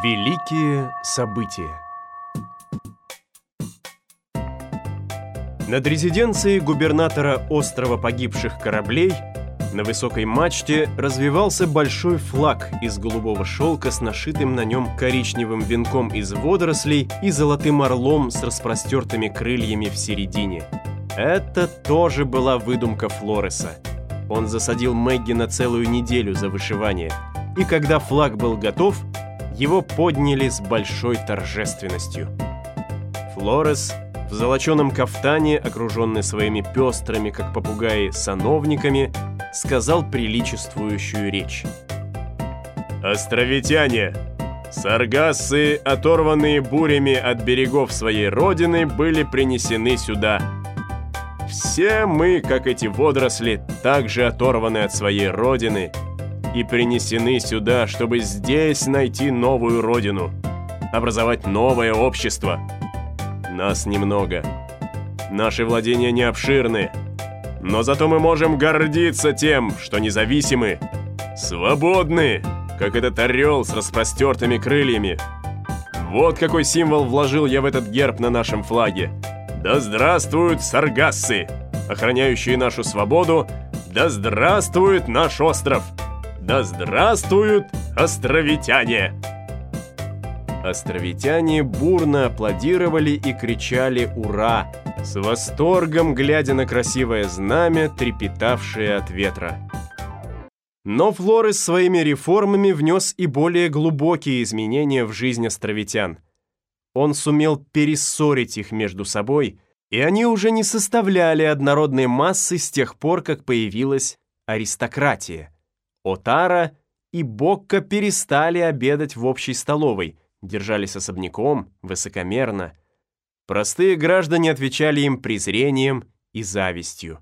Великие события Над резиденцией губернатора острова погибших кораблей на высокой мачте развивался большой флаг из голубого шелка с нашитым на нем коричневым венком из водорослей и золотым орлом с распростертыми крыльями в середине. Это тоже была выдумка Флореса. Он засадил Мэгги на целую неделю за вышивание, и когда флаг был готов, его подняли с большой торжественностью. Флорес в золоченом кафтане, окруженный своими пестрыми, как попугаи, сановниками, сказал приличествующую речь. «Островитяне! Саргассы, оторванные бурями от берегов своей родины, были принесены сюда. Все мы, как эти водоросли, также оторваны от своей родины и принесены сюда, чтобы здесь найти новую родину, образовать новое общество. Нас немного. Наши владения не обширны, но зато мы можем гордиться тем, что независимы, свободны, как этот орел с распростертыми крыльями. Вот какой символ вложил я в этот герб на нашем флаге. Да здравствуют саргассы, охраняющие нашу свободу, да здравствует наш остров! Да здравствуют островитяне! Островитяне бурно аплодировали и кричали «Ура!», с восторгом глядя на красивое знамя, трепетавшее от ветра. Но Флорес своими реформами внес и более глубокие изменения в жизнь островитян. Он сумел перессорить их между собой, и они уже не составляли однородной массы с тех пор, как появилась аристократия. Отара и Бокка перестали обедать в общей столовой, держались особняком, высокомерно. Простые граждане отвечали им презрением и завистью.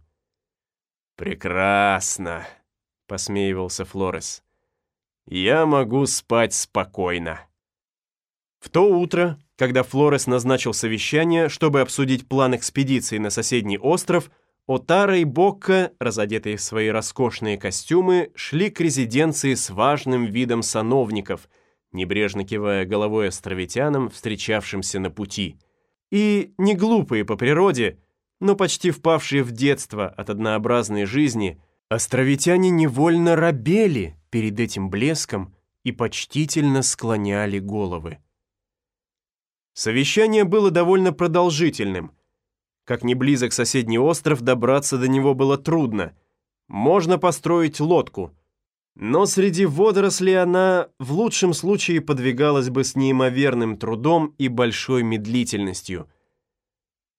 «Прекрасно», — посмеивался Флорес. «Я могу спать спокойно». В то утро, когда Флорес назначил совещание, чтобы обсудить план экспедиции на соседний остров, Отара и Бокка, разодетые в свои роскошные костюмы, шли к резиденции с важным видом сановников, небрежно кивая головой островитянам, встречавшимся на пути. И не глупые по природе, но почти впавшие в детство от однообразной жизни, островитяне невольно робели перед этим блеском и почтительно склоняли головы. Совещание было довольно продолжительным – как не близок соседний остров, добраться до него было трудно. Можно построить лодку. Но среди водорослей она в лучшем случае подвигалась бы с неимоверным трудом и большой медлительностью.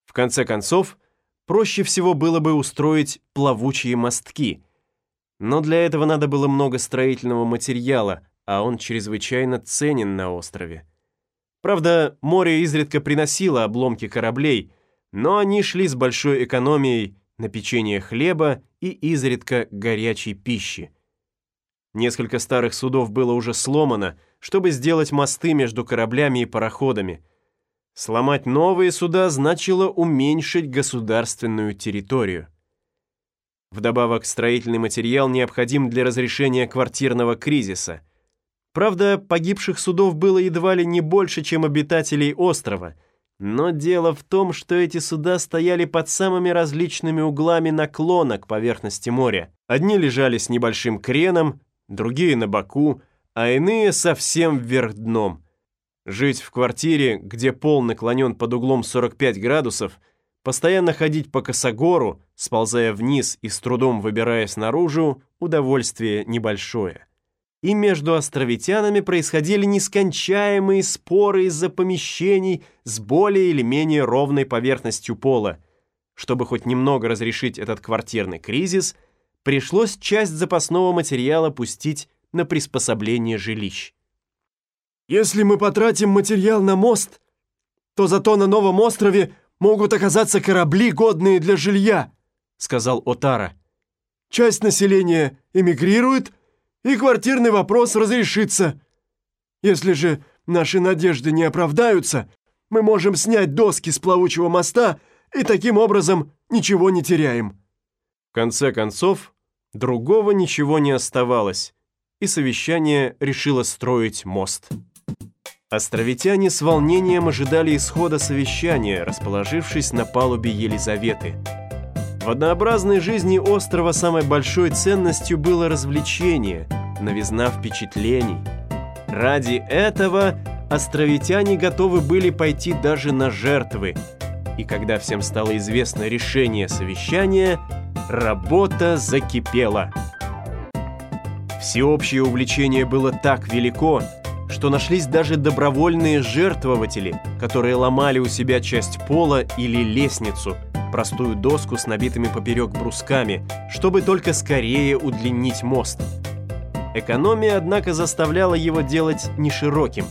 В конце концов, проще всего было бы устроить плавучие мостки. Но для этого надо было много строительного материала, а он чрезвычайно ценен на острове. Правда, море изредка приносило обломки кораблей – но они шли с большой экономией на печенье хлеба и изредка горячей пищи. Несколько старых судов было уже сломано, чтобы сделать мосты между кораблями и пароходами. Сломать новые суда значило уменьшить государственную территорию. Вдобавок, строительный материал необходим для разрешения квартирного кризиса. Правда, погибших судов было едва ли не больше, чем обитателей острова – но дело в том, что эти суда стояли под самыми различными углами наклона к поверхности моря. Одни лежали с небольшим креном, другие на боку, а иные совсем вверх дном. Жить в квартире, где пол наклонен под углом 45 градусов, постоянно ходить по косогору, сползая вниз и с трудом выбираясь наружу, удовольствие небольшое и между островитянами происходили нескончаемые споры из-за помещений с более или менее ровной поверхностью пола. Чтобы хоть немного разрешить этот квартирный кризис, пришлось часть запасного материала пустить на приспособление жилищ. «Если мы потратим материал на мост, то зато на новом острове могут оказаться корабли, годные для жилья», сказал Отара. «Часть населения эмигрирует, и квартирный вопрос разрешится. Если же наши надежды не оправдаются, мы можем снять доски с плавучего моста и таким образом ничего не теряем». В конце концов, другого ничего не оставалось, и совещание решило строить мост. Островитяне с волнением ожидали исхода совещания, расположившись на палубе Елизаветы. В однообразной жизни острова самой большой ценностью было развлечение, новизна впечатлений. Ради этого островитяне готовы были пойти даже на жертвы. И когда всем стало известно решение совещания, работа закипела. Всеобщее увлечение было так велико, что нашлись даже добровольные жертвователи, которые ломали у себя часть пола или лестницу, простую доску с набитыми поперек брусками, чтобы только скорее удлинить мост. Экономия, однако, заставляла его делать не широким.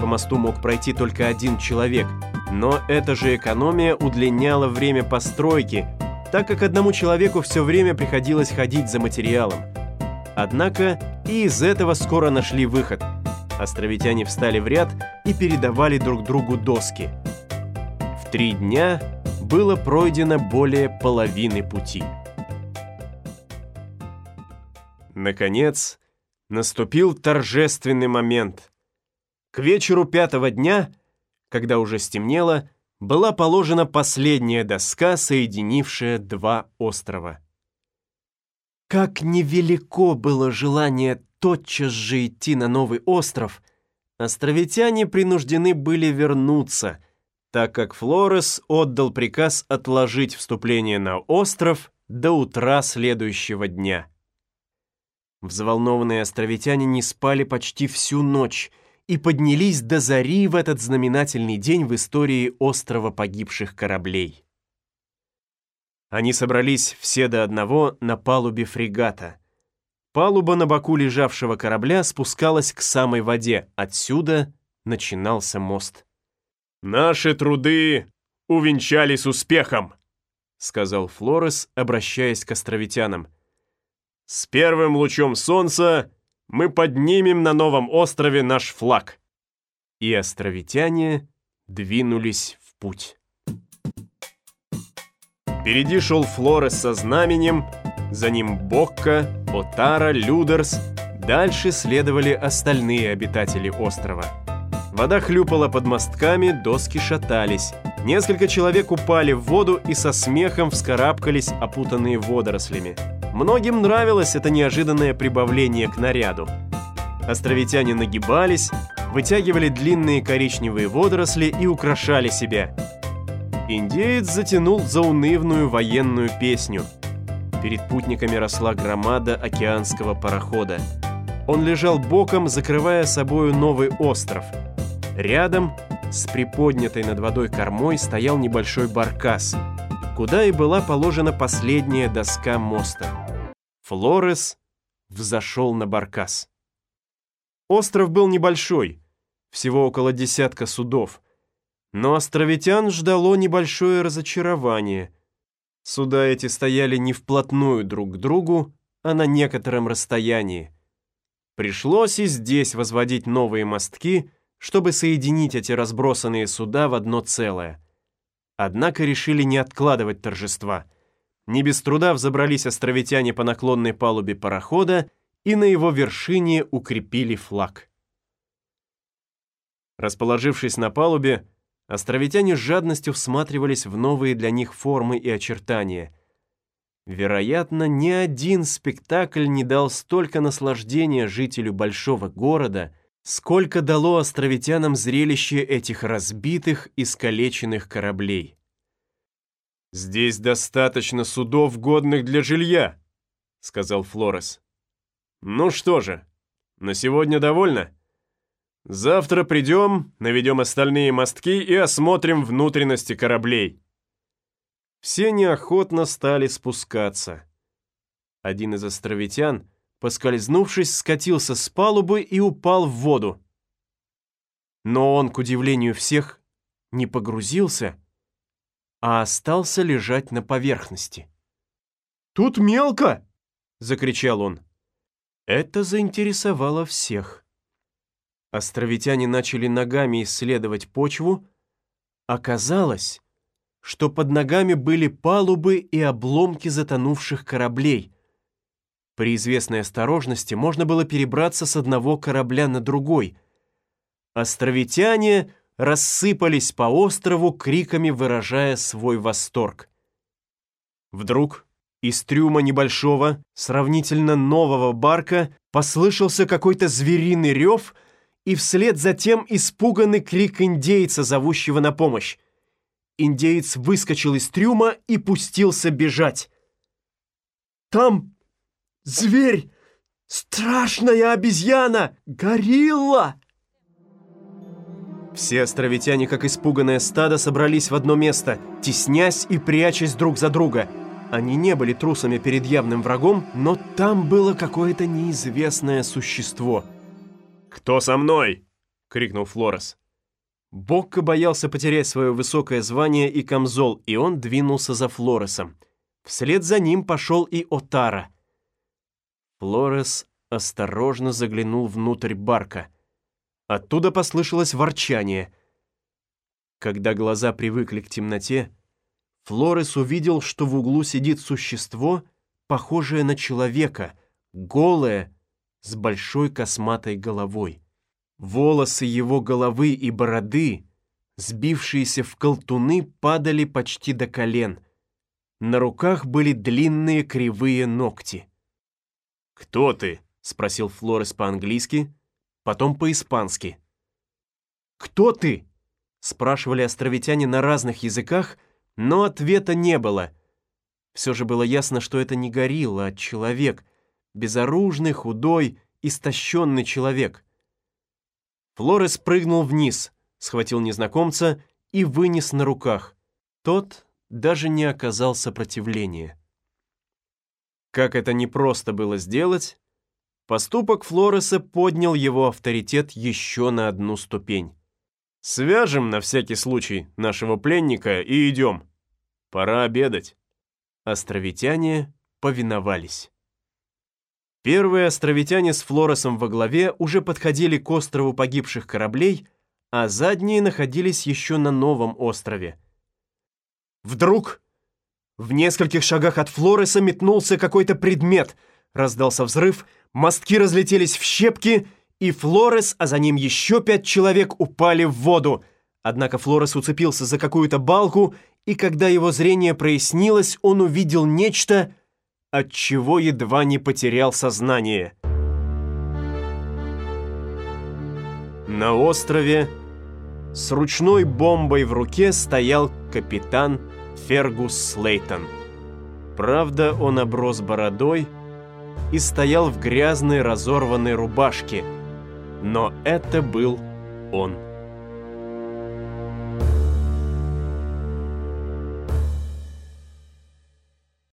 По мосту мог пройти только один человек, но эта же экономия удлиняла время постройки, так как одному человеку все время приходилось ходить за материалом. Однако и из этого скоро нашли выход – Островитяне встали в ряд и передавали друг другу доски. В три дня было пройдено более половины пути. Наконец, наступил торжественный момент. К вечеру пятого дня, когда уже стемнело, была положена последняя доска, соединившая два острова. Как невелико было желание тотчас же идти на новый остров, островитяне принуждены были вернуться, так как Флорес отдал приказ отложить вступление на остров до утра следующего дня. Взволнованные островитяне не спали почти всю ночь и поднялись до зари в этот знаменательный день в истории острова погибших кораблей. Они собрались все до одного на палубе фрегата – Палуба на боку лежавшего корабля спускалась к самой воде. Отсюда начинался мост. «Наши труды увенчались успехом», — сказал Флорес, обращаясь к островитянам. «С первым лучом солнца мы поднимем на новом острове наш флаг». И островитяне двинулись в путь. Впереди шел Флорес со знаменем, за ним Бокка, Отара, Людерс. Дальше следовали остальные обитатели острова. Вода хлюпала под мостками, доски шатались. Несколько человек упали в воду и со смехом вскарабкались, опутанные водорослями. Многим нравилось это неожиданное прибавление к наряду. Островитяне нагибались, вытягивали длинные коричневые водоросли и украшали себя. Индеец затянул заунывную военную песню – Перед путниками росла громада океанского парохода. Он лежал боком, закрывая собою новый остров. Рядом, с приподнятой над водой кормой, стоял небольшой баркас, куда и была положена последняя доска моста. Флорес взошел на баркас. Остров был небольшой, всего около десятка судов, но островитян ждало небольшое разочарование – Суда эти стояли не вплотную друг к другу, а на некотором расстоянии. Пришлось и здесь возводить новые мостки, чтобы соединить эти разбросанные суда в одно целое. Однако решили не откладывать торжества. Не без труда взобрались островитяне по наклонной палубе парохода и на его вершине укрепили флаг. Расположившись на палубе, Островитяне с жадностью всматривались в новые для них формы и очертания. Вероятно, ни один спектакль не дал столько наслаждения жителю большого города, сколько дало островитянам зрелище этих разбитых, и искалеченных кораблей. «Здесь достаточно судов, годных для жилья», — сказал Флорес. «Ну что же, на сегодня довольно?» Завтра придем, наведем остальные мостки и осмотрим внутренности кораблей. Все неохотно стали спускаться. Один из островитян, поскользнувшись, скатился с палубы и упал в воду. Но он, к удивлению всех, не погрузился, а остался лежать на поверхности. «Тут мелко!» — закричал он. Это заинтересовало всех. Островитяне начали ногами исследовать почву. Оказалось, что под ногами были палубы и обломки затонувших кораблей. При известной осторожности можно было перебраться с одного корабля на другой. Островитяне рассыпались по острову, криками выражая свой восторг. Вдруг из трюма небольшого, сравнительно нового барка послышался какой-то звериный рев, и вслед за тем испуганный крик индейца, зовущего на помощь. Индеец выскочил из трюма и пустился бежать. «Там зверь! Страшная обезьяна! Горилла!» Все островитяне, как испуганное стадо, собрались в одно место, теснясь и прячась друг за друга – они не были трусами перед явным врагом, но там было какое-то неизвестное существо. «Кто со мной?» — крикнул Флорес. Бокко боялся потерять свое высокое звание и камзол, и он двинулся за Флоресом. Вслед за ним пошел и Отара. Флорес осторожно заглянул внутрь барка. Оттуда послышалось ворчание. Когда глаза привыкли к темноте, Флорес увидел, что в углу сидит существо, похожее на человека, голое, с большой косматой головой. Волосы его головы и бороды, сбившиеся в колтуны, падали почти до колен. На руках были длинные кривые ногти. «Кто ты?» — спросил Флорес по-английски, потом по-испански. «Кто ты?» — спрашивали островитяне на разных языках — но ответа не было. Все же было ясно, что это не горилла, а человек. Безоружный, худой, истощенный человек. Флорес прыгнул вниз, схватил незнакомца и вынес на руках. Тот даже не оказал сопротивления. Как это непросто было сделать, поступок Флореса поднял его авторитет еще на одну ступень. Свяжем на всякий случай нашего пленника и идем. Пора обедать. Островитяне повиновались. Первые островитяне с Флоресом во главе уже подходили к острову погибших кораблей, а задние находились еще на новом острове. Вдруг в нескольких шагах от Флореса метнулся какой-то предмет, раздался взрыв, мостки разлетелись в щепки — и Флорес, а за ним еще пять человек упали в воду. Однако Флорес уцепился за какую-то балку, и когда его зрение прояснилось, он увидел нечто, от чего едва не потерял сознание. На острове с ручной бомбой в руке стоял капитан Фергус Слейтон. Правда, он оброс бородой и стоял в грязной разорванной рубашке – но это был он.